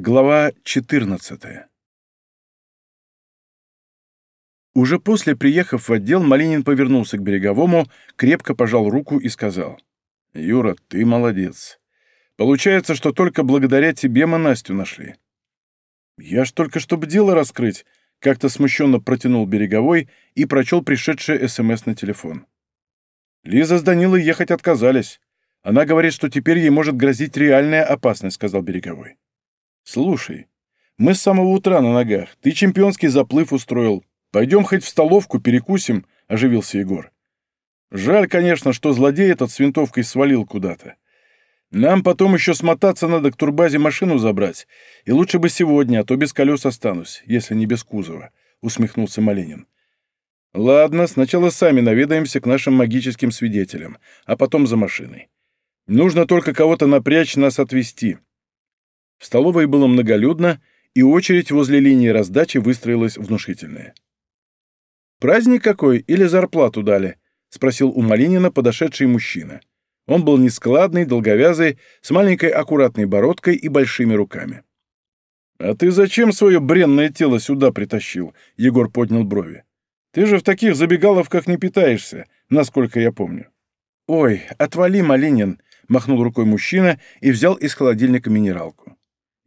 Глава 14 Уже после, приехав в отдел, Малинин повернулся к Береговому, крепко пожал руку и сказал. «Юра, ты молодец. Получается, что только благодаря тебе мы Настю нашли». «Я ж только, чтобы дело раскрыть», — как-то смущенно протянул Береговой и прочел пришедшее СМС на телефон. «Лиза с Данилой ехать отказались. Она говорит, что теперь ей может грозить реальная опасность», — сказал Береговой. «Слушай, мы с самого утра на ногах. Ты чемпионский заплыв устроил. Пойдем хоть в столовку перекусим», — оживился Егор. «Жаль, конечно, что злодей этот с винтовкой свалил куда-то. Нам потом еще смотаться надо к турбазе машину забрать. И лучше бы сегодня, а то без колес останусь, если не без кузова», — усмехнулся Маленин. «Ладно, сначала сами наведаемся к нашим магическим свидетелям, а потом за машиной. Нужно только кого-то напрячь нас отвезти. В столовой было многолюдно, и очередь возле линии раздачи выстроилась внушительная. «Праздник какой или зарплату дали?» — спросил у Малинина подошедший мужчина. Он был нескладный, долговязый, с маленькой аккуратной бородкой и большими руками. «А ты зачем свое бренное тело сюда притащил?» — Егор поднял брови. «Ты же в таких забегаловках не питаешься, насколько я помню». «Ой, отвали, Малинин!» — махнул рукой мужчина и взял из холодильника минералку.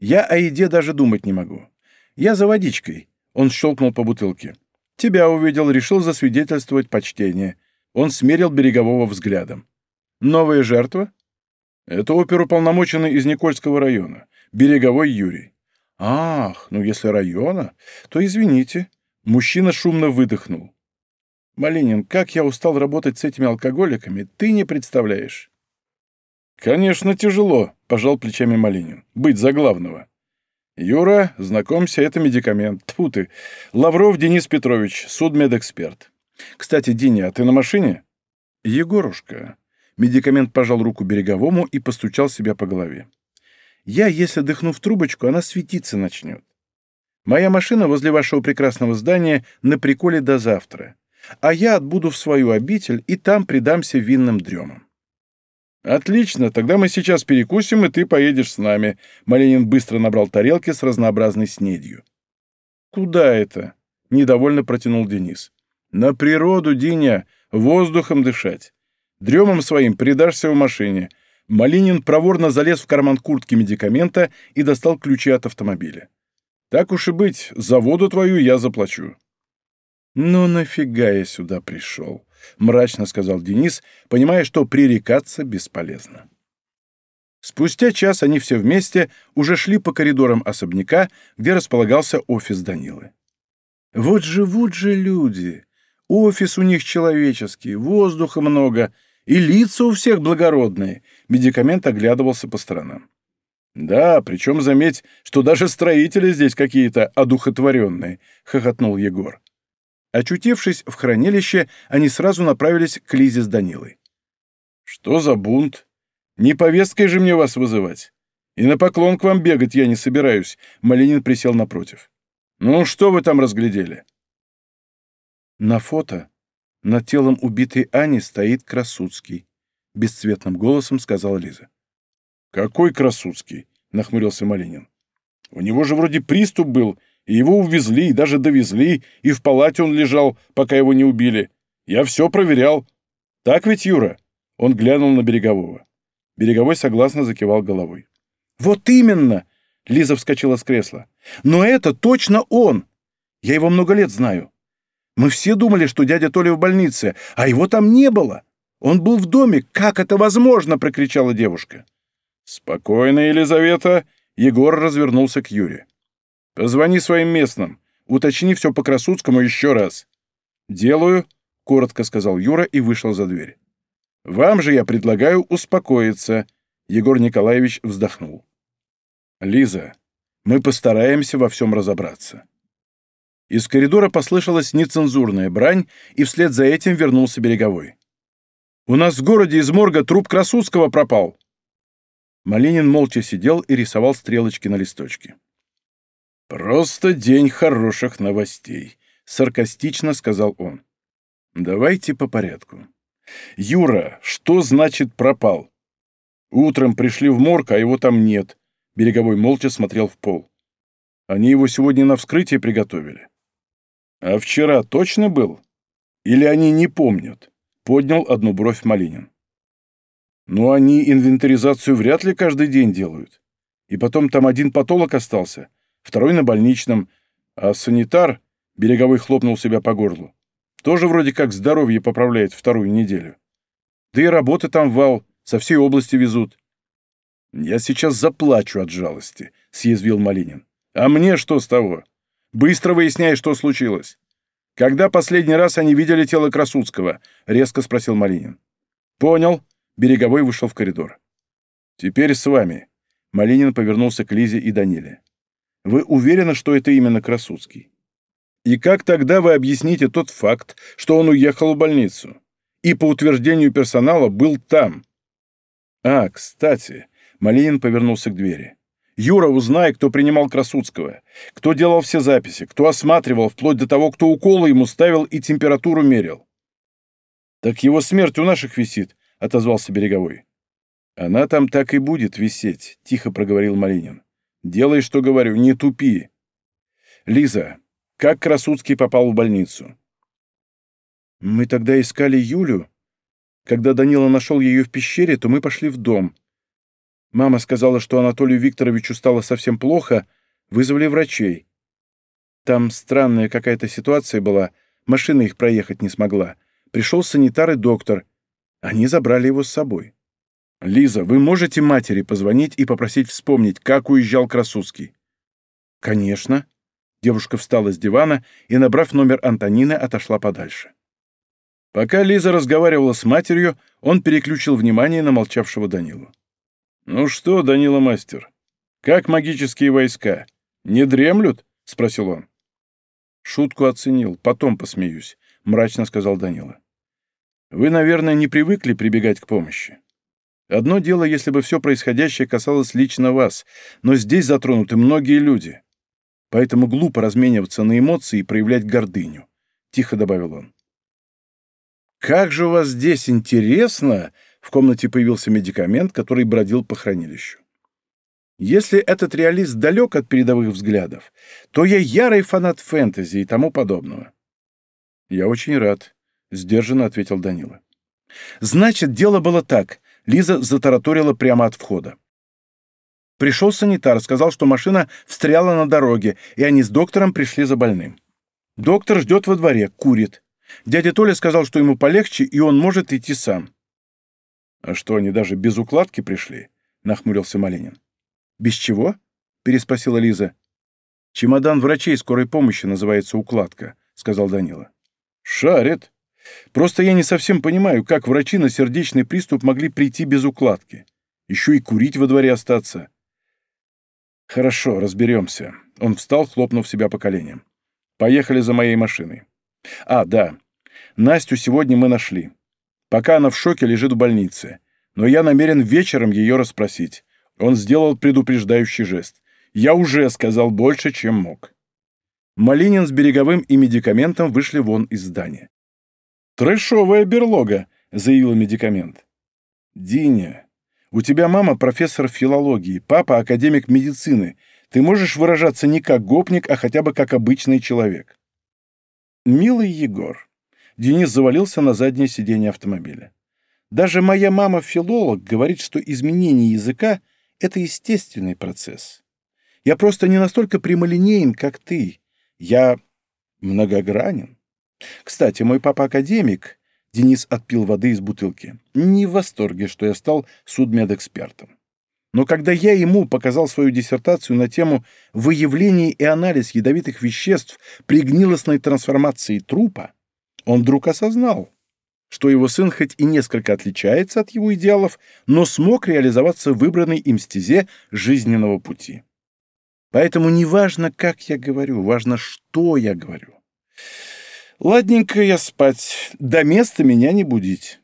Я о еде даже думать не могу. Я за водичкой. Он щелкнул по бутылке. Тебя увидел, решил засвидетельствовать почтение. Он смерил берегового взглядом. Новая жертва? Это оперуполномоченный из Никольского района. Береговой Юрий. Ах, ну если района, то извините. Мужчина шумно выдохнул. Малинин, как я устал работать с этими алкоголиками, ты не представляешь. «Конечно, тяжело», — пожал плечами Малинин. «Быть за главного». «Юра, знакомься, это медикамент. Тьфу ты. Лавров Денис Петрович, судмедэксперт. Кстати, Диня, а ты на машине?» «Егорушка». Медикамент пожал руку Береговому и постучал себя по голове. «Я, если дыхну в трубочку, она светиться начнет. Моя машина возле вашего прекрасного здания на приколе до завтра, а я отбуду в свою обитель и там предамся винным дремам. «Отлично, тогда мы сейчас перекусим, и ты поедешь с нами». Маленин быстро набрал тарелки с разнообразной снедью. «Куда это?» — недовольно протянул Денис. «На природу, Диня, воздухом дышать. Дремом своим предашься в машине». Малинин проворно залез в карман куртки медикамента и достал ключи от автомобиля. «Так уж и быть, за воду твою я заплачу». «Ну нафига я сюда пришел?» — мрачно сказал Денис, понимая, что пререкаться бесполезно. Спустя час они все вместе уже шли по коридорам особняка, где располагался офис Данилы. Вот живут же люди. Офис у них человеческий, воздуха много, и лица у всех благородные. Медикамент оглядывался по сторонам. «Да, причем заметь, что даже строители здесь какие-то одухотворенные», — хохотнул Егор. Очутившись в хранилище, они сразу направились к Лизе с Данилой. «Что за бунт? Не повесткой же мне вас вызывать. И на поклон к вам бегать я не собираюсь», — Малинин присел напротив. «Ну, что вы там разглядели?» На фото над телом убитой Ани стоит Красуцкий, — бесцветным голосом сказала Лиза. «Какой Красуцкий?» — нахмурился Малинин. «У него же вроде приступ был, и его увезли, и даже довезли, и в палате он лежал, пока его не убили. Я все проверял. Так ведь, Юра?» Он глянул на Берегового. Береговой согласно закивал головой. «Вот именно!» — Лиза вскочила с кресла. «Но это точно он! Я его много лет знаю. Мы все думали, что дядя Толя в больнице, а его там не было. Он был в доме. Как это возможно?» — прокричала девушка. «Спокойно, Елизавета!» — Егор развернулся к Юре. Позвони своим местным. Уточни все по Красудскому еще раз. Делаю, — коротко сказал Юра и вышел за дверь. Вам же я предлагаю успокоиться. Егор Николаевич вздохнул. Лиза, мы постараемся во всем разобраться. Из коридора послышалась нецензурная брань, и вслед за этим вернулся Береговой. «У нас в городе из морга труп Красудского пропал!» Малинин молча сидел и рисовал стрелочки на листочке. «Просто день хороших новостей», — саркастично сказал он. «Давайте по порядку. Юра, что значит пропал? Утром пришли в морг, а его там нет». Береговой молча смотрел в пол. Они его сегодня на вскрытие приготовили. А вчера точно был? Или они не помнят? Поднял одну бровь Малинин. Ну, они инвентаризацию вряд ли каждый день делают. И потом там один патолог остался, второй на больничном, а санитар, береговой хлопнул себя по горлу, тоже вроде как здоровье поправляет вторую неделю. Да и работы там вал, со всей области везут. «Я сейчас заплачу от жалости», — съязвил Малинин. «А мне что с того? Быстро выясняй, что случилось. Когда последний раз они видели тело Красудского?» — резко спросил Малинин. «Понял». Береговой вышел в коридор. «Теперь с вами». Малинин повернулся к Лизе и Даниле. «Вы уверены, что это именно Красудский? И как тогда вы объясните тот факт, что он уехал в больницу? И по утверждению персонала был там?» «А, кстати», — Малинин повернулся к двери. Юра, узнай, кто принимал Красудского, кто делал все записи, кто осматривал, вплоть до того, кто уколы ему ставил и температуру мерил. «Так его смерть у наших висит», — отозвался Береговой. «Она там так и будет висеть», — тихо проговорил Малинин. «Делай, что говорю, не тупи». «Лиза, как Красудский попал в больницу?» «Мы тогда искали Юлю. Когда Данила нашел ее в пещере, то мы пошли в дом. Мама сказала, что Анатолию Викторовичу стало совсем плохо, вызвали врачей. Там странная какая-то ситуация была, машина их проехать не смогла. Пришел санитар и доктор. Они забрали его с собой. «Лиза, вы можете матери позвонить и попросить вспомнить, как уезжал Красуцкий?» «Конечно». Девушка встала с дивана и, набрав номер Антонины, отошла подальше. Пока Лиза разговаривала с матерью, он переключил внимание на молчавшего Данилу. «Ну что, Данила Мастер, как магические войска? Не дремлют?» — спросил он. «Шутку оценил, потом посмеюсь», — мрачно сказал Данила. «Вы, наверное, не привыкли прибегать к помощи. Одно дело, если бы все происходящее касалось лично вас, но здесь затронуты многие люди. Поэтому глупо размениваться на эмоции и проявлять гордыню», — тихо добавил он. «Как же у вас здесь интересно!» в комнате появился медикамент, который бродил по хранилищу. Если этот реалист далек от передовых взглядов, то я ярый фанат фэнтези и тому подобного. Я очень рад, — сдержанно ответил Данила. Значит, дело было так. Лиза затараторила прямо от входа. Пришел санитар, сказал, что машина встряла на дороге, и они с доктором пришли за больным. Доктор ждет во дворе, курит. Дядя Толя сказал, что ему полегче, и он может идти сам. «А что, они даже без укладки пришли?» — нахмурился Малинин. «Без чего?» — переспросила Лиза. «Чемодан врачей скорой помощи называется укладка», — сказал Данила. «Шарит. Просто я не совсем понимаю, как врачи на сердечный приступ могли прийти без укладки. Еще и курить во дворе остаться». «Хорошо, разберемся». Он встал, хлопнув себя по коленям. «Поехали за моей машиной». «А, да. Настю сегодня мы нашли. Пока она в шоке лежит в больнице. Но я намерен вечером ее расспросить. Он сделал предупреждающий жест. Я уже сказал больше, чем мог. Малинин с береговым и медикаментом вышли вон из здания. «Трэшовая берлога», — заявил медикамент. «Диня, у тебя мама профессор филологии, папа академик медицины. Ты можешь выражаться не как гопник, а хотя бы как обычный человек». «Милый Егор, Денис завалился на заднее сиденье автомобиля. Даже моя мама-филолог говорит, что изменение языка — это естественный процесс. Я просто не настолько прямолинеен, как ты. Я многогранен. Кстати, мой папа академик, Денис отпил воды из бутылки, не в восторге, что я стал судмедэкспертом. Но когда я ему показал свою диссертацию на тему выявления и анализ ядовитых веществ при гнилостной трансформации трупа, он вдруг осознал, что его сын хоть и несколько отличается от его идеалов, но смог реализоваться в выбранной им стезе жизненного пути. Поэтому не важно, как я говорю, важно, что я говорю. Ладненько я спать, до места меня не будить.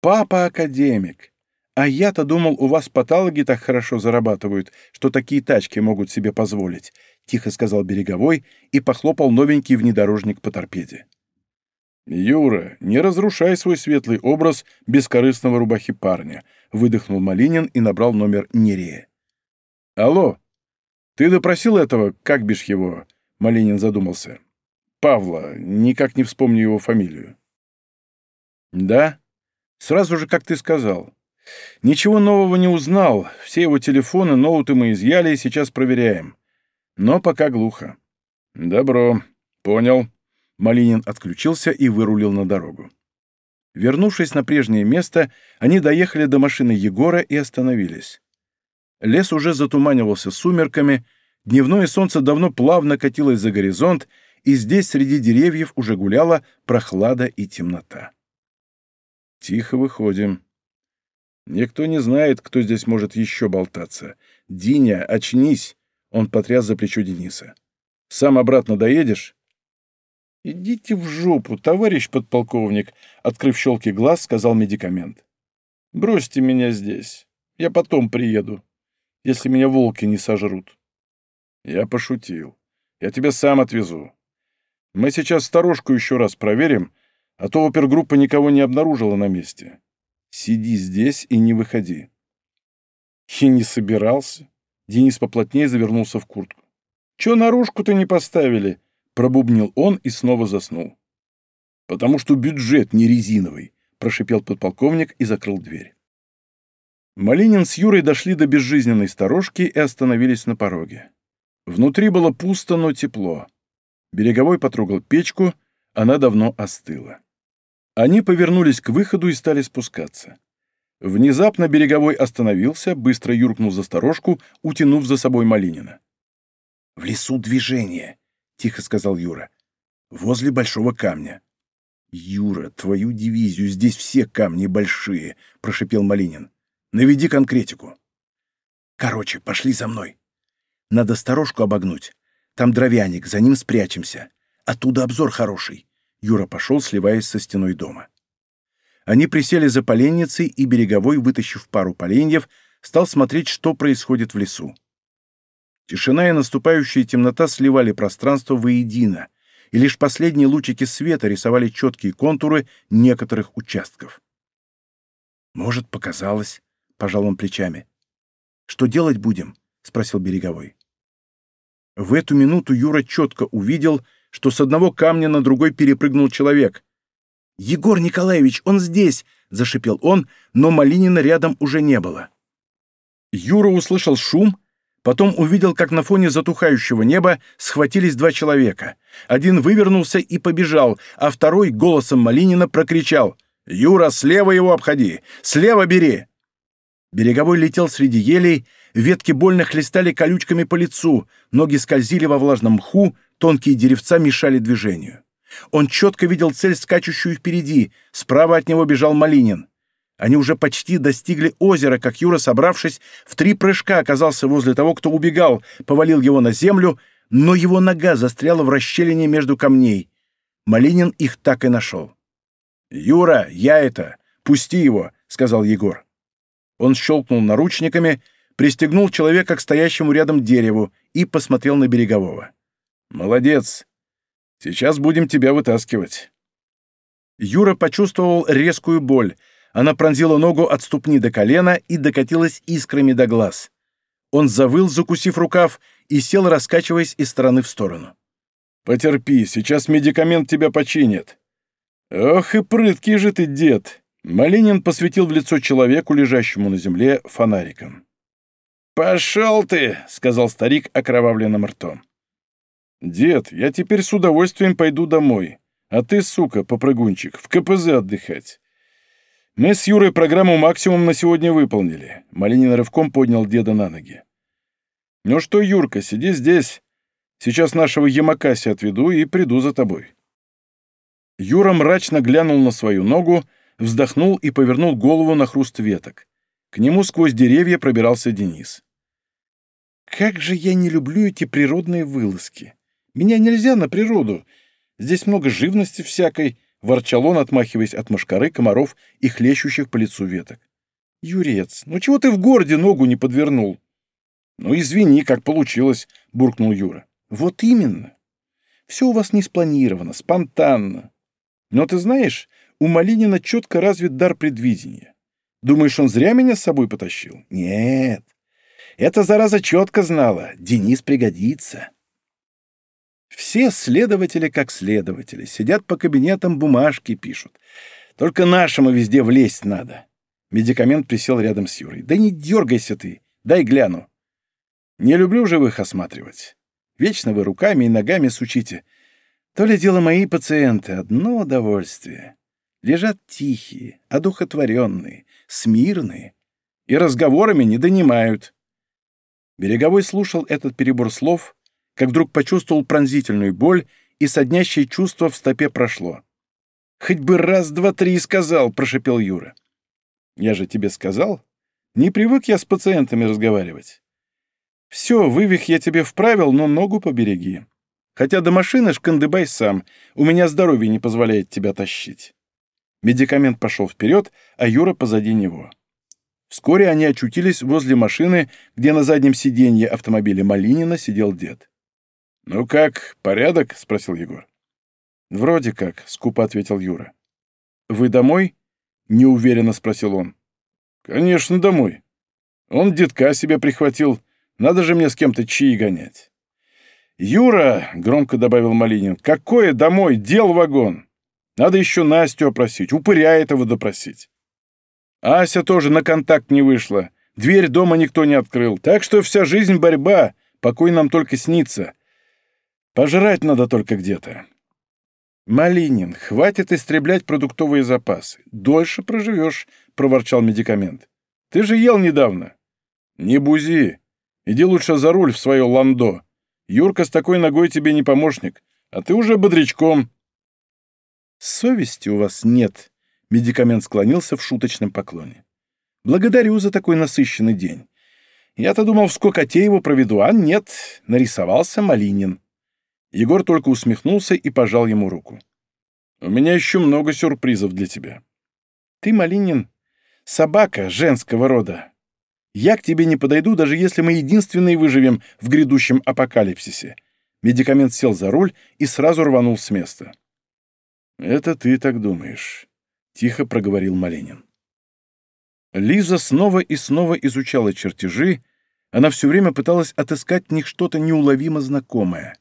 Папа академик. А я-то думал, у вас патологи так хорошо зарабатывают, что такие тачки могут себе позволить, — тихо сказал Береговой и похлопал новенький внедорожник по торпеде. «Юра, не разрушай свой светлый образ бескорыстного рубахи парня», — выдохнул Малинин и набрал номер Нерея. Алло, ты допросил этого, как бишь его?» Малинин задумался. «Павла, никак не вспомню его фамилию». «Да? Сразу же, как ты сказал. Ничего нового не узнал. Все его телефоны, ноуты мы изъяли и сейчас проверяем. Но пока глухо». «Добро. Понял». Малинин отключился и вырулил на дорогу. Вернувшись на прежнее место, они доехали до машины Егора и остановились. Лес уже затуманивался сумерками, дневное солнце давно плавно катилось за горизонт, и здесь среди деревьев уже гуляла прохлада и темнота. Тихо выходим. Никто не знает, кто здесь может еще болтаться. Диня, очнись! Он потряс за плечо Дениса. Сам обратно доедешь? «Идите в жопу, товарищ подполковник», — открыв щелки глаз, сказал медикамент. «Бросьте меня здесь. Я потом приеду, если меня волки не сожрут». «Я пошутил. Я тебя сам отвезу. Мы сейчас сторожку еще раз проверим, а то опергруппа никого не обнаружила на месте. Сиди здесь и не выходи». И не собирался. Денис поплотнее завернулся в куртку. «Чё наружку-то не поставили?» Пробубнил он и снова заснул. «Потому что бюджет не резиновый», — прошипел подполковник и закрыл дверь. Малинин с Юрой дошли до безжизненной сторожки и остановились на пороге. Внутри было пусто, но тепло. Береговой потрогал печку, она давно остыла. Они повернулись к выходу и стали спускаться. Внезапно Береговой остановился, быстро юркнул за сторожку, утянув за собой Малинина. «В лесу движение», тихо сказал Юра. «Возле большого камня». «Юра, твою дивизию, здесь все камни большие», — прошипел Малинин. «Наведи конкретику». «Короче, пошли за мной. Надо сторожку обогнуть. Там дровяник, за ним спрячемся. Оттуда обзор хороший». Юра пошел, сливаясь со стеной дома. Они присели за поленницей, и Береговой, вытащив пару поленьев, стал смотреть, что происходит в лесу. Тишина и наступающая темнота сливали пространство воедино, и лишь последние лучики света рисовали четкие контуры некоторых участков. «Может, показалось», — пожал он плечами. «Что делать будем?» — спросил Береговой. В эту минуту Юра четко увидел, что с одного камня на другой перепрыгнул человек. «Егор Николаевич, он здесь!» — зашипел он, но Малинина рядом уже не было. Юра услышал шум Потом увидел, как на фоне затухающего неба схватились два человека. Один вывернулся и побежал, а второй голосом Малинина прокричал «Юра, слева его обходи! Слева бери!» Береговой летел среди елей, ветки больно хлестали колючками по лицу, ноги скользили во влажном мху, тонкие деревца мешали движению. Он четко видел цель, скачущую впереди, справа от него бежал Малинин. Они уже почти достигли озера, как Юра, собравшись, в три прыжка оказался возле того, кто убегал, повалил его на землю, но его нога застряла в расщелине между камней. Малинин их так и нашел. «Юра, я это! Пусти его!» — сказал Егор. Он щелкнул наручниками, пристегнул человека к стоящему рядом дереву и посмотрел на Берегового. «Молодец! Сейчас будем тебя вытаскивать». Юра почувствовал резкую боль — она пронзила ногу от ступни до колена и докатилась искрами до глаз. Он завыл, закусив рукав, и сел, раскачиваясь из стороны в сторону. «Потерпи, сейчас медикамент тебя починит». «Ох и прыткий же ты, дед!» Малинин посветил в лицо человеку, лежащему на земле, фонариком. «Пошел ты!» — сказал старик окровавленным ртом. «Дед, я теперь с удовольствием пойду домой, а ты, сука, попрыгунчик, в КПЗ отдыхать. Мы с Юрой программу «Максимум» на сегодня выполнили. Малинин рывком поднял деда на ноги. Ну что, Юрка, сиди здесь. Сейчас нашего Ямакаси отведу и приду за тобой. Юра мрачно глянул на свою ногу, вздохнул и повернул голову на хруст веток. К нему сквозь деревья пробирался Денис. «Как же я не люблю эти природные вылазки! Меня нельзя на природу. Здесь много живности всякой, — ворчал он, отмахиваясь от мошкары, комаров и хлещущих по лицу веток. «Юрец, ну чего ты в городе ногу не подвернул?» «Ну, извини, как получилось», — буркнул Юра. «Вот именно. Все у вас не спланировано, спонтанно. Но ты знаешь, у Малинина четко развит дар предвидения. Думаешь, он зря меня с собой потащил? Нет. Эта зараза четко знала, Денис пригодится. Все следователи как следователи, сидят по кабинетам, бумажки пишут. Только нашему везде влезть надо. Медикамент присел рядом с Юрой. Да не дергайся ты, дай гляну. Не люблю живых осматривать. Вечно вы руками и ногами сучите. То ли дело мои пациенты, одно удовольствие. Лежат тихие, одухотворенные, смирные и разговорами не донимают. Береговой слушал этот перебор слов, как вдруг почувствовал пронзительную боль, и соднящее чувство в стопе прошло. «Хоть бы раз, два, три сказал», — прошепел Юра. «Я же тебе сказал. Не привык я с пациентами разговаривать. Все, вывих я тебе вправил, но ногу побереги. Хотя до машины шкандыбай сам, у меня здоровье не позволяет тебя тащить». Медикамент пошел вперед, а Юра позади него. Вскоре они очутились возле машины, где на заднем сиденье автомобиля Малинина сидел дед. «Ну как, порядок?» — спросил Егор. «Вроде как», — скупо ответил Юра. «Вы домой?» — неуверенно спросил он. «Конечно, домой. Он детка себе прихватил. Надо же мне с кем-то чаи гонять». «Юра!» — громко добавил Малинин. «Какое домой? Дел вагон! Надо еще Настю опросить, упыря этого допросить». Ася тоже на контакт не вышла. Дверь дома никто не открыл. Так что вся жизнь борьба. Покой нам только снится. Пожрать надо только где-то. «Малинин, хватит истреблять продуктовые запасы. Дольше проживешь», — проворчал медикамент. «Ты же ел недавно». «Не бузи. Иди лучше за руль в свое ландо. Юрка с такой ногой тебе не помощник, а ты уже бодрячком». «Совести у вас нет», Медикамент склонился в шуточном поклоне. «Благодарю за такой насыщенный день. Я-то думал, в Скокотеево проведу, а нет, нарисовался Малинин». Егор только усмехнулся и пожал ему руку. «У меня еще много сюрпризов для тебя». «Ты, Малинин, собака женского рода. Я к тебе не подойду, даже если мы единственные выживем в грядущем апокалипсисе». Медикамент сел за руль и сразу рванул с места. «Это ты так думаешь. — тихо проговорил Маленин. Лиза снова и снова изучала чертежи, она все время пыталась отыскать в них что-то неуловимо знакомое.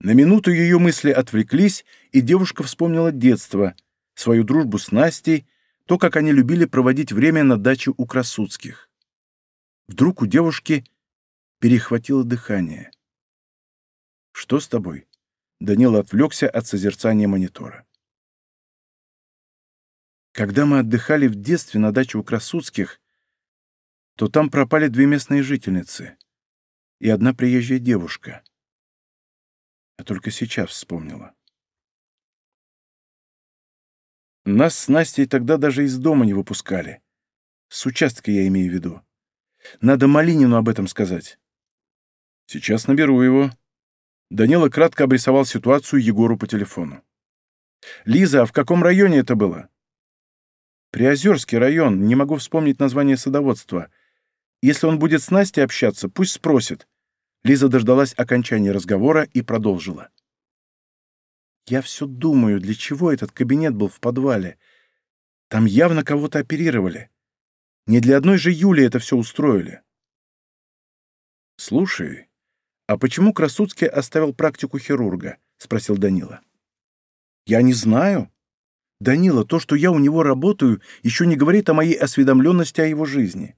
На минуту ее мысли отвлеклись, и девушка вспомнила детство, свою дружбу с Настей, то, как они любили проводить время на даче у Красудских. Вдруг у девушки перехватило дыхание. «Что с тобой?» Данила отвлекся от созерцания монитора. Когда мы отдыхали в детстве на даче у Красудских, то там пропали две местные жительницы и одна приезжая девушка. Я только сейчас вспомнила. Нас с Настей тогда даже из дома не выпускали. С участка я имею в виду. Надо Малинину об этом сказать. Сейчас наберу его. Данила кратко обрисовал ситуацию Егору по телефону. «Лиза, а в каком районе это было?» Приозерский район, не могу вспомнить название садоводства. Если он будет с Настей общаться, пусть спросит». Лиза дождалась окончания разговора и продолжила. «Я все думаю, для чего этот кабинет был в подвале. Там явно кого-то оперировали. Не для одной же Юли это все устроили». «Слушай, а почему Красуцкий оставил практику хирурга?» — спросил Данила. «Я не знаю», Данила, то, что я у него работаю, еще не говорит о моей осведомленности о его жизни.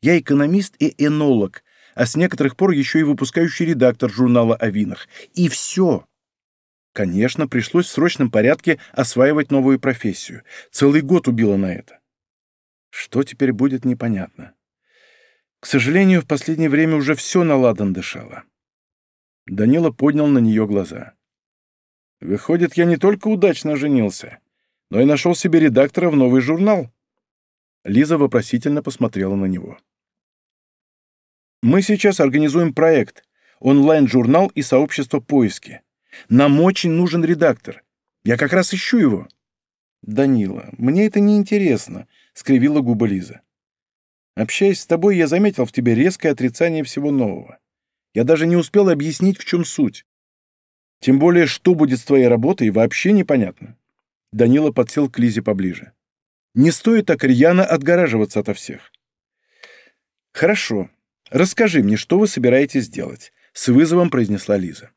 Я экономист и энолог, а с некоторых пор еще и выпускающий редактор журнала о винах. И все. Конечно, пришлось в срочном порядке осваивать новую профессию. Целый год убило на это. Что теперь будет, непонятно. К сожалению, в последнее время уже все на ладан дышало. Данила поднял на нее глаза. «Выходит, я не только удачно женился, но и нашел себе редактора в новый журнал». Лиза вопросительно посмотрела на него. «Мы сейчас организуем проект, онлайн-журнал и сообщество поиски. Нам очень нужен редактор. Я как раз ищу его». «Данила, мне это не интересно», — скривила губы Лиза. «Общаясь с тобой, я заметил в тебе резкое отрицание всего нового. Я даже не успел объяснить, в чем суть. Тем более, что будет с твоей работой, вообще непонятно. Данила подсел к Лизе поближе. «Не стоит так рьяно отгораживаться ото всех». «Хорошо. Расскажи мне, что вы собираетесь делать?» — с вызовом произнесла Лиза.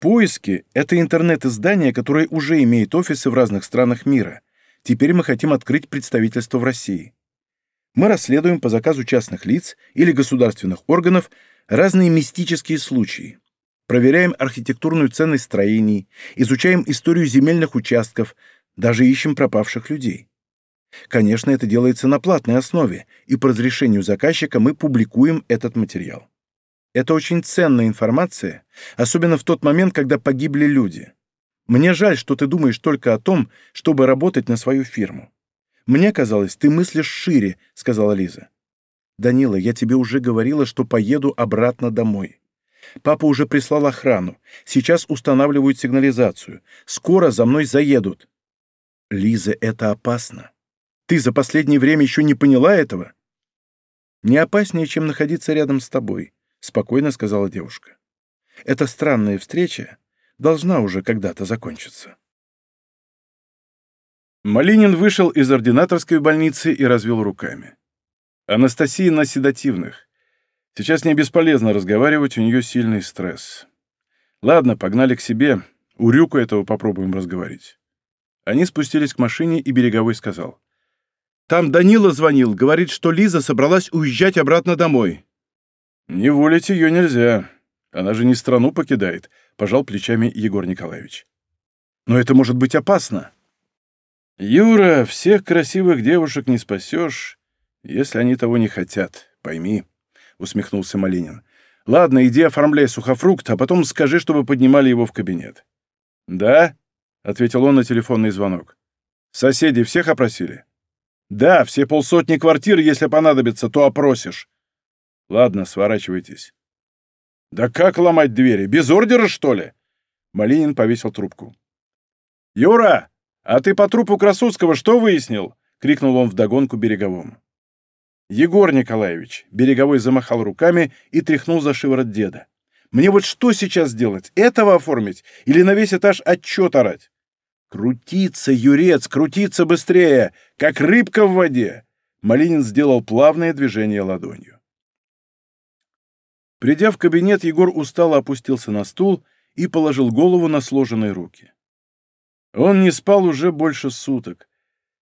«Поиски — это интернет-издание, которое уже имеет офисы в разных странах мира. Теперь мы хотим открыть представительство в России. Мы расследуем по заказу частных лиц или государственных органов разные мистические случаи. Проверяем архитектурную ценность строений, изучаем историю земельных участков, даже ищем пропавших людей. Конечно, это делается на платной основе, и по разрешению заказчика мы публикуем этот материал. Это очень ценная информация, особенно в тот момент, когда погибли люди. Мне жаль, что ты думаешь только о том, чтобы работать на свою фирму. Мне казалось, ты мыслишь шире, сказала Лиза. Данила, я тебе уже говорила, что поеду обратно домой. Папа уже прислал охрану. Сейчас устанавливают сигнализацию. Скоро за мной заедут. Лиза, это опасно. Ты за последнее время еще не поняла этого? Не опаснее, чем находиться рядом с тобой, спокойно сказала девушка. Эта странная встреча должна уже когда-то закончиться. Малинин вышел из ординаторской больницы и развел руками. Анастасия на седативных. Сейчас не бесполезно разговаривать, у нее сильный стресс. Ладно, погнали к себе. У Рюку этого попробуем разговорить. Они спустились к машине, и Береговой сказал. Там Данила звонил, говорит, что Лиза собралась уезжать обратно домой. Не волить ее нельзя. Она же не страну покидает, пожал плечами Егор Николаевич. Но это может быть опасно. Юра, всех красивых девушек не спасешь, если они того не хотят, пойми, усмехнулся Малинин. Ладно, иди оформляй сухофрукт, а потом скажи, чтобы поднимали его в кабинет. Да? ответил он на телефонный звонок. Соседи всех опросили? Да, все полсотни квартир, если понадобится, то опросишь. Ладно, сворачивайтесь. Да как ломать двери? Без ордера, что ли? Малинин повесил трубку. Юра, а ты по трупу Красудского что выяснил? крикнул он вдогонку береговому. Егор Николаевич, береговой замахал руками и тряхнул за шиворот деда. Мне вот что сейчас делать? Этого оформить или на весь этаж отчет орать? «Крутиться, Юрец, крутиться быстрее, как рыбка в воде!» Малинин сделал плавное движение ладонью. Придя в кабинет, Егор устало опустился на стул и положил голову на сложенные руки. Он не спал уже больше суток,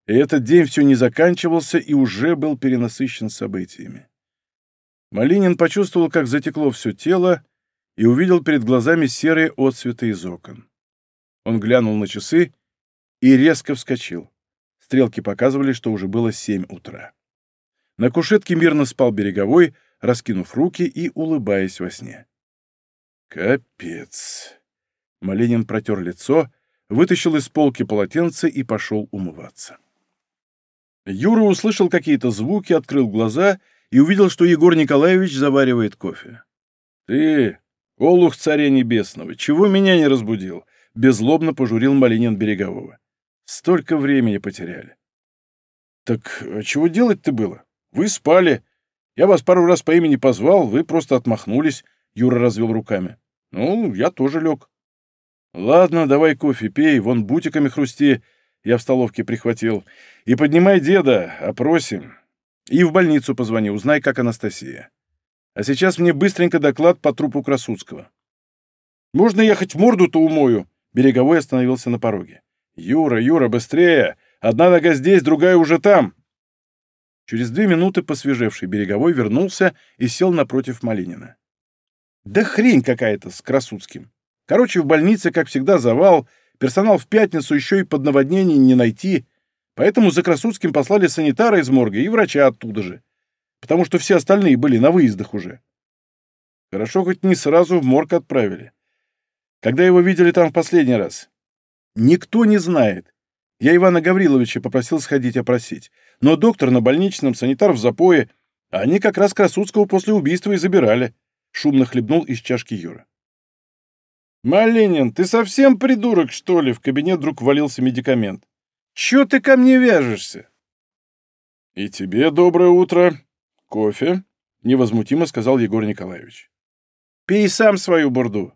и этот день все не заканчивался и уже был перенасыщен событиями. Малинин почувствовал, как затекло все тело, и увидел перед глазами серые отсветы из окон. Он глянул на часы и резко вскочил. Стрелки показывали, что уже было семь утра. На кушетке мирно спал береговой, раскинув руки и улыбаясь во сне. «Капец!» Малинин протер лицо, вытащил из полки полотенце и пошел умываться. Юра услышал какие-то звуки, открыл глаза и увидел, что Егор Николаевич заваривает кофе. «Ты, олух царя небесного, чего меня не разбудил?» — беззлобно пожурил Малинин Берегового. Столько времени потеряли. Так а чего делать-то было? Вы спали. Я вас пару раз по имени позвал, вы просто отмахнулись. Юра развел руками. Ну, я тоже лег. Ладно, давай кофе пей, вон бутиками хрусти. Я в столовке прихватил. И поднимай деда, опросим. И в больницу позвони, узнай, как Анастасия. А сейчас мне быстренько доклад по трупу Красудского. Можно я хоть морду-то умою? Береговой остановился на пороге. «Юра, Юра, быстрее! Одна нога здесь, другая уже там!» Через две минуты посвежевший береговой вернулся и сел напротив Малинина. «Да хрень какая-то с Красудским! Короче, в больнице, как всегда, завал, персонал в пятницу еще и под наводнение не найти, поэтому за Красудским послали санитара из морга и врача оттуда же, потому что все остальные были на выездах уже. Хорошо, хоть не сразу в морг отправили. Когда его видели там в последний раз?» Никто не знает. Я Ивана Гавриловича попросил сходить опросить. Но доктор на больничном, санитар в запое. А они как раз Красудского после убийства и забирали. Шумно хлебнул из чашки Юра. «Малинин, ты совсем придурок, что ли?» В кабинет вдруг валился медикамент. «Чё ты ко мне вяжешься?» «И тебе доброе утро. Кофе?» — невозмутимо сказал Егор Николаевич. «Пей сам свою бурду.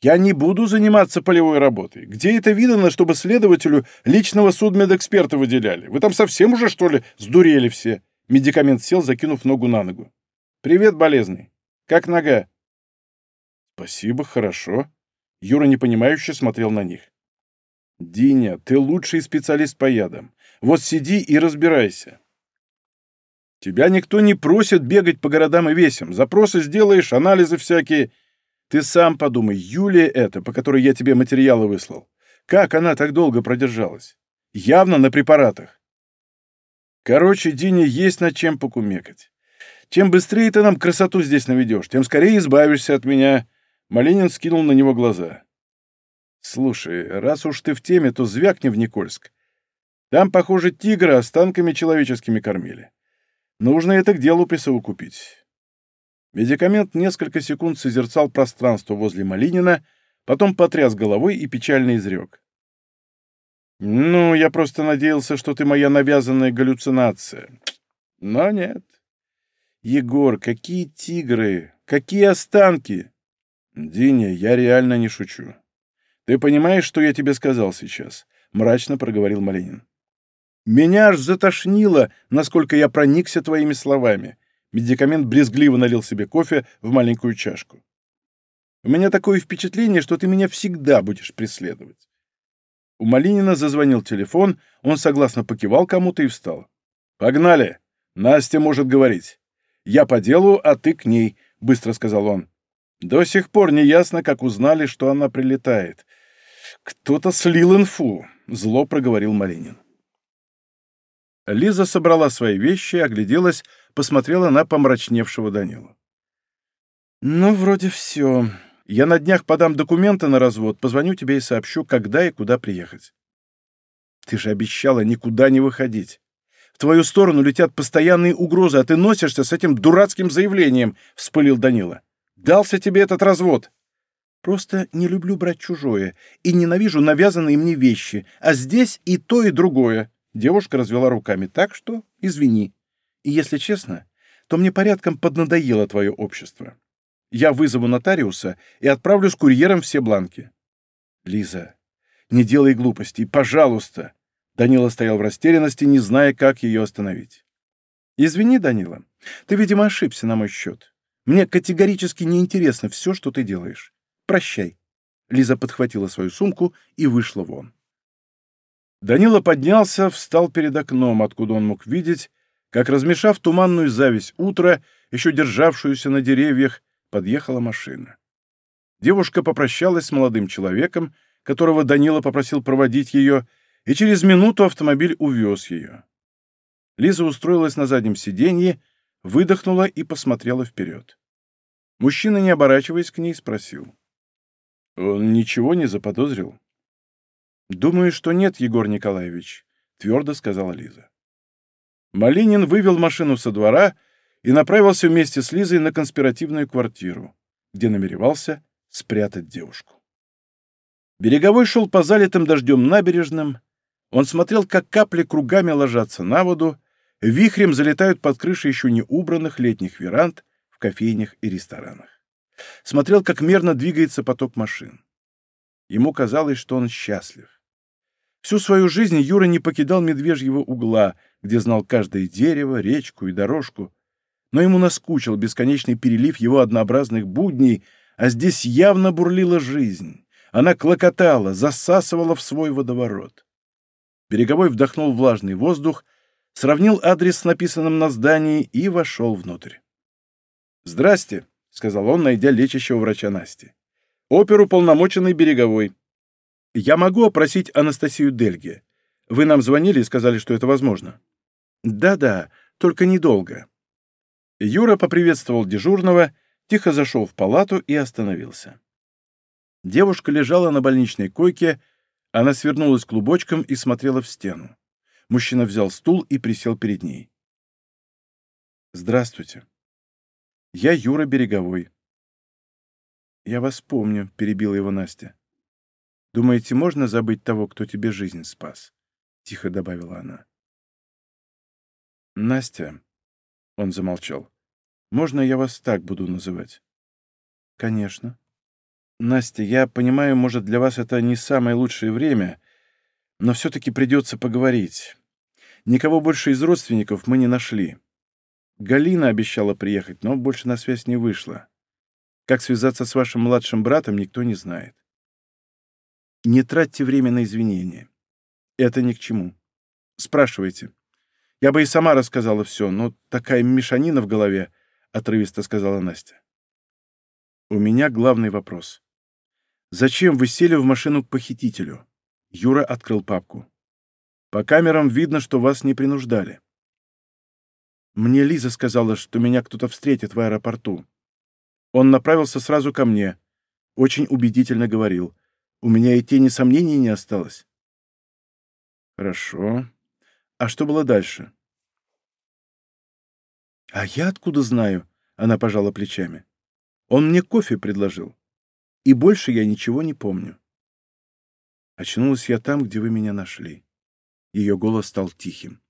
Я не буду заниматься полевой работой. Где это видано, чтобы следователю личного судмедэксперта выделяли? Вы там совсем уже, что ли, сдурели все?» Медикамент сел, закинув ногу на ногу. Привет, болезный. Как нога?» «Спасибо, хорошо». Юра непонимающе смотрел на них. «Диня, ты лучший специалист по ядам. Вот сиди и разбирайся». «Тебя никто не просит бегать по городам и весям. Запросы сделаешь, анализы всякие. Ты сам подумай, Юлия это, по которой я тебе материалы выслал. Как она так долго продержалась? Явно на препаратах. Короче, Дине есть над чем покумекать. Чем быстрее ты нам красоту здесь наведешь, тем скорее избавишься от меня». Малинин скинул на него глаза. «Слушай, раз уж ты в теме, то звякни в Никольск. Там, похоже, тигра останками человеческими кормили. Нужно это к делу присовокупить». Медикамент несколько секунд созерцал пространство возле Малинина, потом потряс головой и печально изрек. «Ну, я просто надеялся, что ты моя навязанная галлюцинация. Но нет. Егор, какие тигры, какие останки!» «Диня, я реально не шучу. Ты понимаешь, что я тебе сказал сейчас?» — мрачно проговорил Малинин. «Меня аж затошнило, насколько я проникся твоими словами». Медикамент брезгливо налил себе кофе в маленькую чашку. «У меня такое впечатление, что ты меня всегда будешь преследовать». У Малинина зазвонил телефон, он согласно покивал кому-то и встал. «Погнали! Настя может говорить. Я по делу, а ты к ней», — быстро сказал он. До сих пор не ясно, как узнали, что она прилетает. «Кто-то слил инфу», — зло проговорил Малинин. Лиза собрала свои вещи, огляделась, посмотрела на помрачневшего Данилу. «Ну, вроде все. Я на днях подам документы на развод, позвоню тебе и сообщу, когда и куда приехать». «Ты же обещала никуда не выходить. В твою сторону летят постоянные угрозы, а ты носишься с этим дурацким заявлением», — вспылил Данила. «Дался тебе этот развод. Просто не люблю брать чужое и ненавижу навязанные мне вещи, а здесь и то, и другое. Девушка развела руками так, что извини. И если честно, то мне порядком поднадоело твое общество. Я вызову нотариуса и отправлю с курьером все бланки. Лиза, не делай глупостей, пожалуйста. Данила стоял в растерянности, не зная, как ее остановить. Извини, Данила, ты, видимо, ошибся на мой счет. Мне категорически неинтересно все, что ты делаешь. Прощай». Лиза подхватила свою сумку и вышла вон. Данила поднялся, встал перед окном, откуда он мог видеть, как, размешав туманную зависть утра, еще державшуюся на деревьях, подъехала машина. Девушка попрощалась с молодым человеком, которого Данила попросил проводить ее, и через минуту автомобиль увез ее. Лиза устроилась на заднем сиденье, выдохнула и посмотрела вперед. Мужчина, не оборачиваясь к ней, спросил. Он ничего не заподозрил? Думаю, что нет, Егор Николаевич, твердо сказала Лиза. Малинин вывел машину со двора и направился вместе с Лизой на конспиративную квартиру, где намеревался спрятать девушку. Береговой шел по залитым дождем набережным. Он смотрел, как капли кругами ложатся на воду, вихрем залетают под крыши еще не убранных летних веранд в кофейнях и ресторанах смотрел, как мерно двигается поток машин. Ему казалось, что он счастлив. Всю свою жизнь Юра не покидал медвежьего угла, где знал каждое дерево, речку и дорожку, но ему наскучил бесконечный перелив его однообразных будней, а здесь явно бурлила жизнь. Она клокотала, засасывала в свой водоворот. Береговой вдохнул влажный воздух, сравнил адрес с написанным на здании и вошел внутрь. «Здрасте», — сказал он, найдя лечащего врача Насти. «Оперу полномоченный береговой. Я могу опросить Анастасию Дельге. Вы нам звонили и сказали, что это возможно». «Да-да, только недолго». Юра поприветствовал дежурного, тихо зашел в палату и остановился. Девушка лежала на больничной койке, она свернулась клубочком и смотрела в стену. Мужчина взял стул и присел перед ней. «Здравствуйте», я Юра Береговой. Я вас помню, перебила его Настя. Думаете, можно забыть того, кто тебе жизнь спас? Тихо добавила она. Настя, он замолчал. Можно я вас так буду называть? Конечно. Настя, я понимаю, может, для вас это не самое лучшее время, но все-таки придется поговорить. Никого больше из родственников мы не нашли. Галина обещала приехать, но больше на связь не вышла. Как связаться с вашим младшим братом, никто не знает. Не тратьте время на извинения. Это ни к чему. Спрашивайте. Я бы и сама рассказала все, но такая мешанина в голове, — отрывисто сказала Настя. У меня главный вопрос. Зачем вы сели в машину к похитителю? Юра открыл папку. По камерам видно, что вас не принуждали. Мне Лиза сказала, что меня кто-то встретит в аэропорту. Он направился сразу ко мне. Очень убедительно говорил. У меня и тени сомнений не осталось. Хорошо. А что было дальше? А я откуда знаю? Она пожала плечами. Он мне кофе предложил. И больше я ничего не помню. Очнулась я там, где вы меня нашли. Ее голос стал тихим.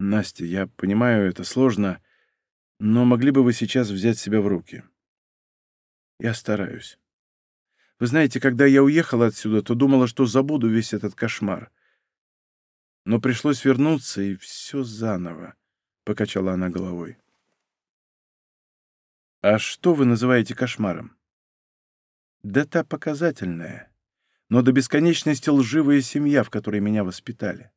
«Настя, я понимаю, это сложно, но могли бы вы сейчас взять себя в руки?» «Я стараюсь. Вы знаете, когда я уехала отсюда, то думала, что забуду весь этот кошмар. Но пришлось вернуться, и все заново», — покачала она головой. «А что вы называете кошмаром?» «Да та показательная но до бесконечности лживая семья, в которой меня воспитали.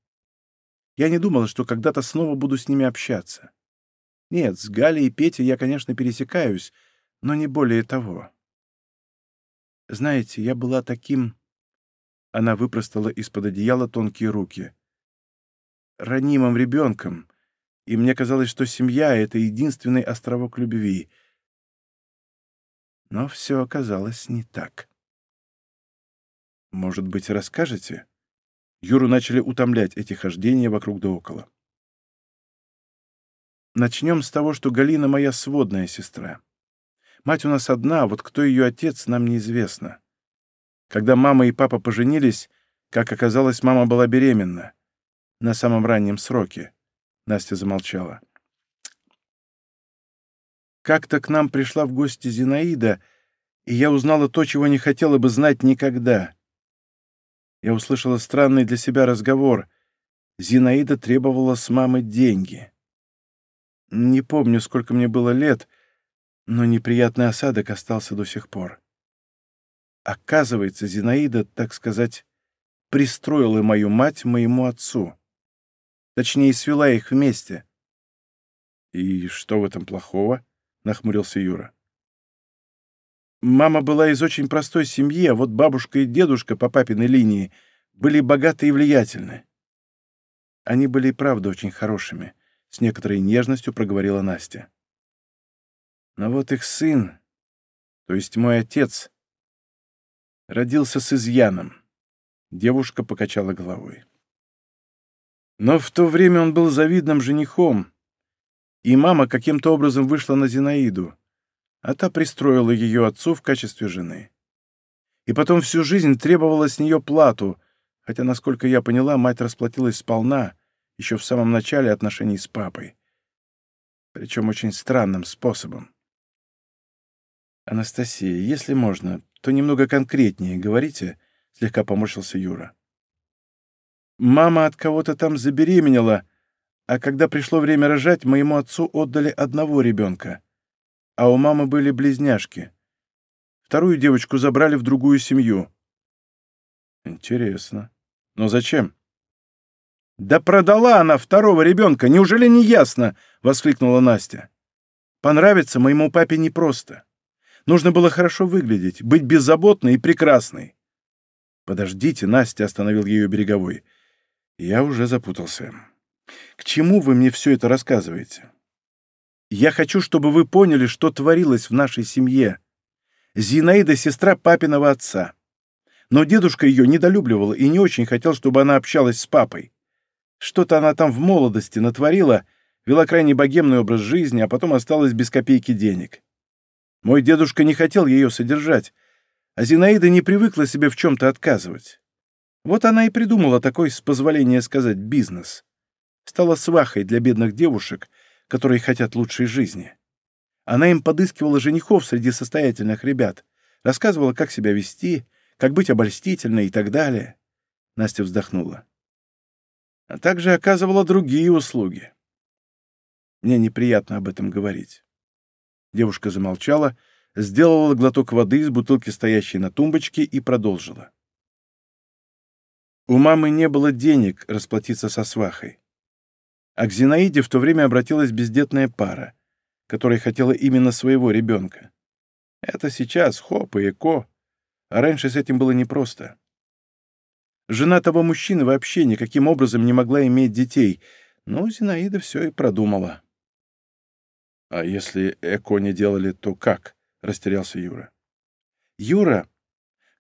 Я не думала, что когда-то снова буду с ними общаться. Нет, с Галей и Петей я, конечно, пересекаюсь, но не более того. Знаете, я была таким... Она выпростала из-под одеяла тонкие руки. Ранимым ребенком, и мне казалось, что семья — это единственный островок любви. Но все оказалось не так. «Может быть, расскажете?» Юру начали утомлять эти хождения вокруг да около. Начнем с того, что Галина моя сводная сестра. Мать у нас одна, а вот кто ее отец, нам неизвестно. Когда мама и папа поженились, как оказалось, мама была беременна. На самом раннем сроке. Настя замолчала. Как-то к нам пришла в гости Зинаида, и я узнала то, чего не хотела бы знать никогда я услышала странный для себя разговор. Зинаида требовала с мамы деньги. Не помню, сколько мне было лет, но неприятный осадок остался до сих пор. Оказывается, Зинаида, так сказать, пристроила мою мать моему отцу. Точнее, свела их вместе. «И что в этом плохого?» — нахмурился Юра. Мама была из очень простой семьи, а вот бабушка и дедушка по папиной линии были богаты и влиятельны. Они были и правда очень хорошими, — с некоторой нежностью проговорила Настя. Но вот их сын, то есть мой отец, родился с изъяном. Девушка покачала головой. Но в то время он был завидным женихом, и мама каким-то образом вышла на Зинаиду а та пристроила ее отцу в качестве жены. И потом всю жизнь требовала с нее плату, хотя, насколько я поняла, мать расплатилась сполна еще в самом начале отношений с папой. Причем очень странным способом. «Анастасия, если можно, то немного конкретнее говорите», — слегка поморщился Юра. «Мама от кого-то там забеременела, а когда пришло время рожать, моему отцу отдали одного ребенка а у мамы были близняшки. Вторую девочку забрали в другую семью. Интересно. Но зачем? «Да продала она второго ребенка, неужели не ясно?» — воскликнула Настя. «Понравиться моему папе непросто. Нужно было хорошо выглядеть, быть беззаботной и прекрасной». «Подождите, Настя», — остановил ее береговой. «Я уже запутался. К чему вы мне все это рассказываете?» Я хочу, чтобы вы поняли, что творилось в нашей семье. Зинаида — сестра папиного отца. Но дедушка ее недолюбливал и не очень хотел, чтобы она общалась с папой. Что-то она там в молодости натворила, вела крайне богемный образ жизни, а потом осталась без копейки денег. Мой дедушка не хотел ее содержать, а Зинаида не привыкла себе в чем-то отказывать. Вот она и придумала такой, с позволения сказать, бизнес. Стала свахой для бедных девушек — которые хотят лучшей жизни. Она им подыскивала женихов среди состоятельных ребят, рассказывала, как себя вести, как быть обольстительной и так далее. Настя вздохнула. А также оказывала другие услуги. Мне неприятно об этом говорить». Девушка замолчала, сделала глоток воды из бутылки, стоящей на тумбочке, и продолжила. У мамы не было денег расплатиться со свахой. А к Зинаиде в то время обратилась бездетная пара, которая хотела именно своего ребенка. Это сейчас хоп и эко, а раньше с этим было непросто. Жена того мужчины вообще никаким образом не могла иметь детей, но Зинаида все и продумала. «А если ЭКО не делали, то как?» — растерялся Юра. «Юра,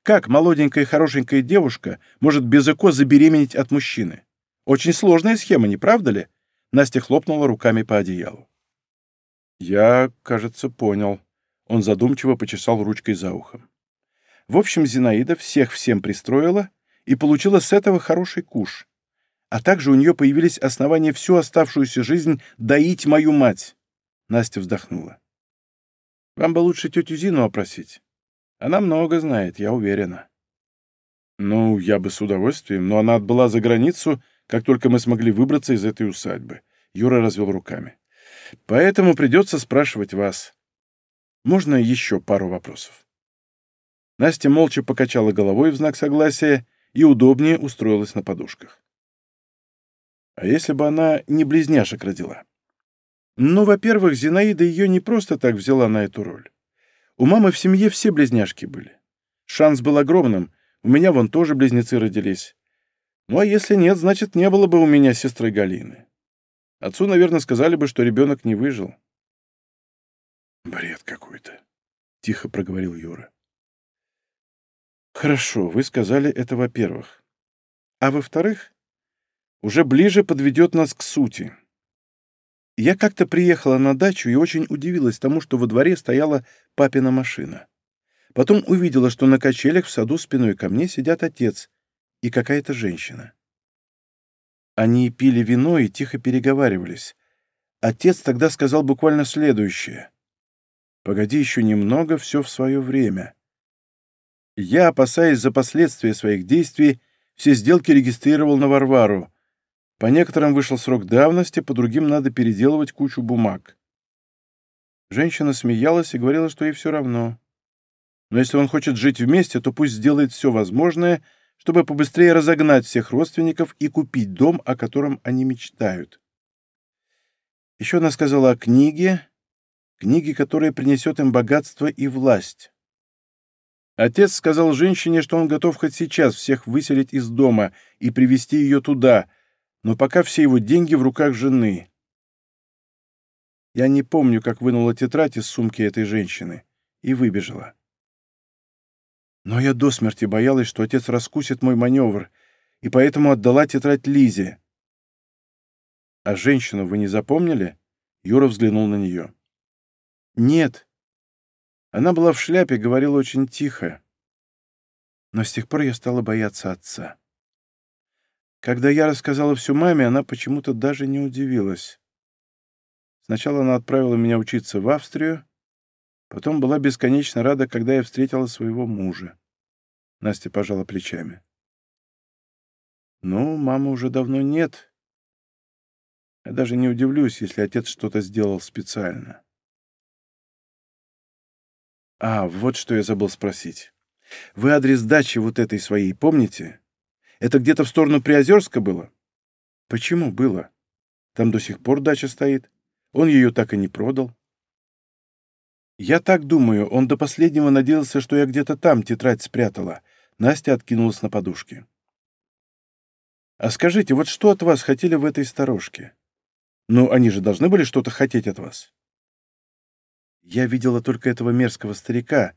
как молоденькая хорошенькая девушка может без ЭКО забеременеть от мужчины? Очень сложная схема, не правда ли?» Настя хлопнула руками по одеялу. «Я, кажется, понял». Он задумчиво почесал ручкой за ухом. В общем, Зинаида всех всем пристроила и получила с этого хороший куш. А также у нее появились основания всю оставшуюся жизнь доить мою мать. Настя вздохнула. Вам бы лучше тетю Зину опросить. Она много знает, я уверена. Ну, я бы с удовольствием, но она отбыла за границу, как только мы смогли выбраться из этой усадьбы. Юра развел руками. Поэтому придется спрашивать вас. Можно еще пару вопросов? Настя молча покачала головой в знак согласия и удобнее устроилась на подушках. А если бы она не близняшек родила? Ну, во-первых, Зинаида ее не просто так взяла на эту роль. У мамы в семье все близняшки были. Шанс был огромным. У меня вон тоже близнецы родились. Ну, а если нет, значит, не было бы у меня сестры Галины. Отцу, наверное, сказали бы, что ребенок не выжил. «Бред какой-то», — тихо проговорил Юра. «Хорошо, вы сказали это во-первых. А во-вторых, уже ближе подведет нас к сути. Я как-то приехала на дачу и очень удивилась тому, что во дворе стояла папина машина. Потом увидела, что на качелях в саду спиной ко мне сидят отец и какая-то женщина. Они пили вино и тихо переговаривались. Отец тогда сказал буквально следующее. «Погоди еще немного, все в свое время». Я, опасаясь за последствия своих действий, все сделки регистрировал на Варвару. По некоторым вышел срок давности, по другим надо переделывать кучу бумаг. Женщина смеялась и говорила, что ей все равно. Но если он хочет жить вместе, то пусть сделает все возможное — чтобы побыстрее разогнать всех родственников и купить дом, о котором они мечтают. Еще она сказала о книге, книге, которая принесет им богатство и власть. Отец сказал женщине, что он готов хоть сейчас всех выселить из дома и привести ее туда, но пока все его деньги в руках жены. Я не помню, как вынула тетрадь из сумки этой женщины и выбежала. Но я до смерти боялась, что отец раскусит мой маневр, и поэтому отдала тетрадь Лизе. «А женщину вы не запомнили?» Юра взглянул на нее. «Нет». Она была в шляпе, говорила очень тихо. Но с тех пор я стала бояться отца. Когда я рассказала всю маме, она почему-то даже не удивилась. Сначала она отправила меня учиться в Австрию, Потом была бесконечно рада, когда я встретила своего мужа. Настя пожала плечами. «Ну, мамы уже давно нет. Я даже не удивлюсь, если отец что-то сделал специально». «А, вот что я забыл спросить. Вы адрес дачи вот этой своей помните? Это где-то в сторону Приозерска было?» «Почему было? Там до сих пор дача стоит. Он ее так и не продал». «Я так думаю, он до последнего надеялся, что я где-то там тетрадь спрятала». Настя откинулась на подушке. «А скажите, вот что от вас хотели в этой сторожке? Ну, они же должны были что-то хотеть от вас». Я видела только этого мерзкого старика.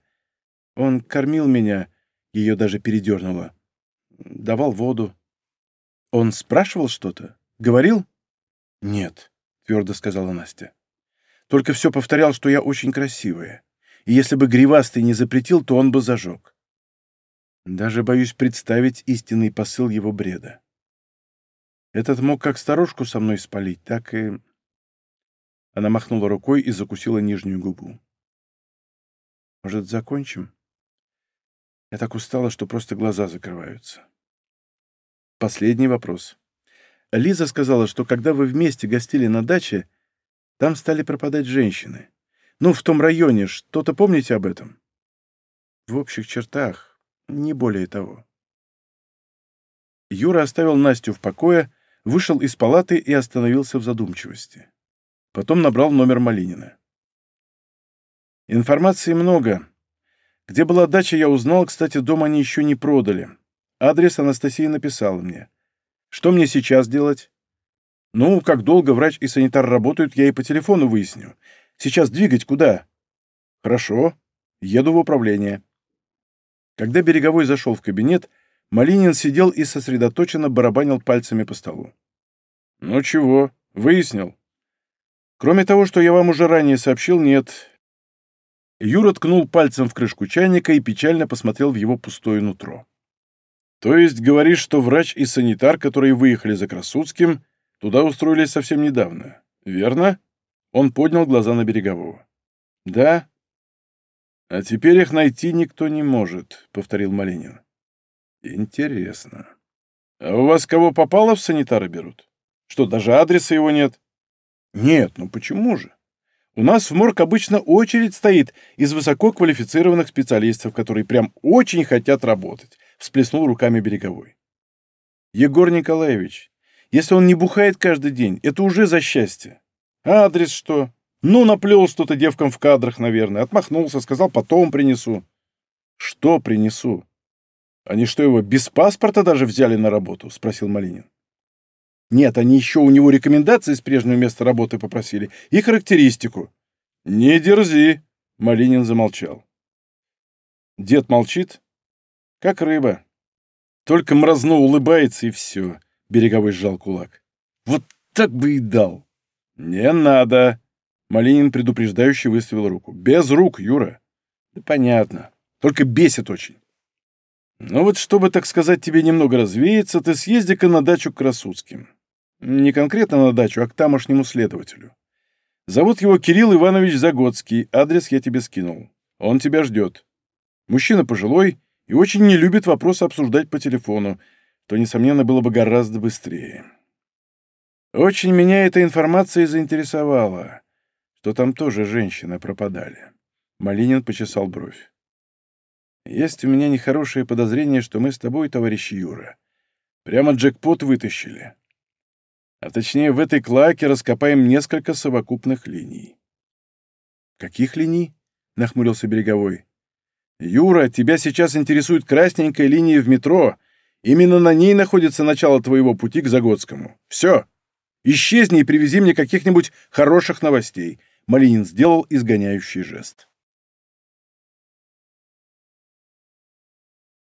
Он кормил меня, ее даже передернуло. Давал воду. Он спрашивал что-то? Говорил? Нет, твердо сказала Настя. Только все повторял, что я очень красивая. И если бы Гривастый не запретил, то он бы зажег. Даже боюсь представить истинный посыл его бреда. Этот мог как старушку со мной спалить, так и... Она махнула рукой и закусила нижнюю губу. Может, закончим? Я так устала, что просто глаза закрываются. Последний вопрос. Лиза сказала, что когда вы вместе гостили на даче, Там стали пропадать женщины. Ну, в том районе. Что-то помните об этом? В общих чертах. Не более того. Юра оставил Настю в покое, вышел из палаты и остановился в задумчивости. Потом набрал номер Малинина. Информации много. Где была дача, я узнал, кстати, дом они еще не продали. Адрес Анастасия написала мне. Что мне сейчас делать? Ну, как долго врач и санитар работают, я и по телефону выясню. Сейчас двигать куда? Хорошо. Еду в управление. Когда Береговой зашел в кабинет, Малинин сидел и сосредоточенно барабанил пальцами по столу. «Ну чего? Выяснил?» «Кроме того, что я вам уже ранее сообщил, нет. Юра ткнул пальцем в крышку чайника и печально посмотрел в его пустое нутро. «То есть говоришь, что врач и санитар, которые выехали за Красудским, туда устроились совсем недавно, верно?» Он поднял глаза на Берегового. «Да?» «А теперь их найти никто не может», — повторил Малинин. «Интересно. А у вас кого попало в санитары берут? Что, даже адреса его нет?» «Нет, ну почему же? У нас в морг обычно очередь стоит из высококвалифицированных специалистов, которые прям очень хотят работать», — всплеснул руками Береговой. «Егор Николаевич, если он не бухает каждый день, это уже за счастье. Адрес что? Ну, наплел что-то девкам в кадрах, наверное. Отмахнулся, сказал, потом принесу». «Что принесу?» «Они что, его без паспорта даже взяли на работу?» — спросил Малинин. Нет, они еще у него рекомендации с прежнего места работы попросили и характеристику. Не дерзи, Малинин замолчал. Дед молчит, как рыба. Только мразно улыбается и все. Береговой сжал кулак. Вот так бы и дал. Не надо. Малинин предупреждающе выставил руку. Без рук, Юра. Да понятно. Только бесит очень. Ну вот, чтобы, так сказать, тебе немного развеяться, ты съезди-ка на дачу к Красудским. Не конкретно на дачу, а к тамошнему следователю. Зовут его Кирилл Иванович Загодский, адрес я тебе скинул. Он тебя ждет. Мужчина пожилой и очень не любит вопросы обсуждать по телефону, то, несомненно, было бы гораздо быстрее. Очень меня эта информация заинтересовала, что там тоже женщины пропадали. Малинин почесал бровь. Есть у меня нехорошее подозрение, что мы с тобой, товарищ Юра, прямо джекпот вытащили а точнее в этой клаке раскопаем несколько совокупных линий. «Каких линий?» — нахмурился Береговой. «Юра, тебя сейчас интересует красненькая линия в метро. Именно на ней находится начало твоего пути к Загодскому. Все. Исчезни и привези мне каких-нибудь хороших новостей». Малинин сделал изгоняющий жест.